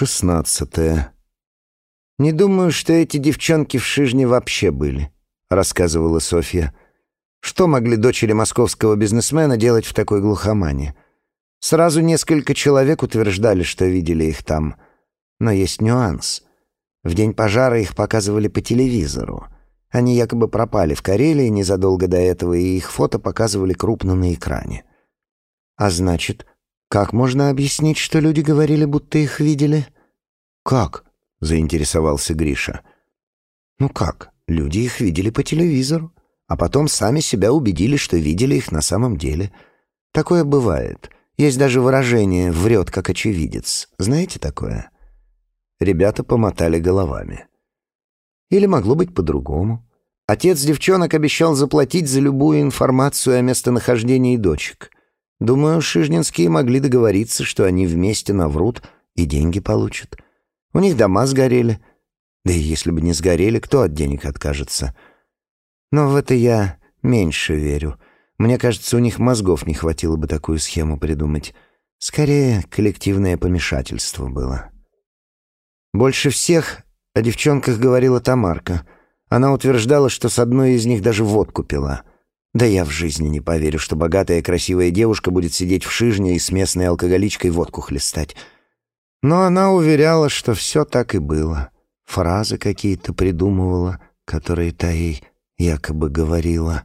шестнадцатое. «Не думаю, что эти девчонки в Шижне вообще были», — рассказывала Софья. «Что могли дочери московского бизнесмена делать в такой глухомане? Сразу несколько человек утверждали, что видели их там. Но есть нюанс. В день пожара их показывали по телевизору. Они якобы пропали в Карелии незадолго до этого, и их фото показывали крупно на экране. А значит, как можно объяснить, что люди говорили, будто их видели?» «Как?» — заинтересовался Гриша. «Ну как? Люди их видели по телевизору, а потом сами себя убедили, что видели их на самом деле. Такое бывает. Есть даже выражение «врет, как очевидец». Знаете такое?» Ребята помотали головами. Или могло быть по-другому. Отец девчонок обещал заплатить за любую информацию о местонахождении дочек. Думаю, шижнинские могли договориться, что они вместе наврут и деньги получат. У них дома сгорели. Да и если бы не сгорели, кто от денег откажется? Но в это я меньше верю. Мне кажется, у них мозгов не хватило бы такую схему придумать. Скорее, коллективное помешательство было. Больше всех о девчонках говорила Тамарка. Она утверждала, что с одной из них даже водку пила. Да я в жизни не поверю, что богатая красивая девушка будет сидеть в шижне и с местной алкоголичкой водку хлестать. Но она уверяла, что все так и было. Фразы какие-то придумывала, которые та ей якобы говорила.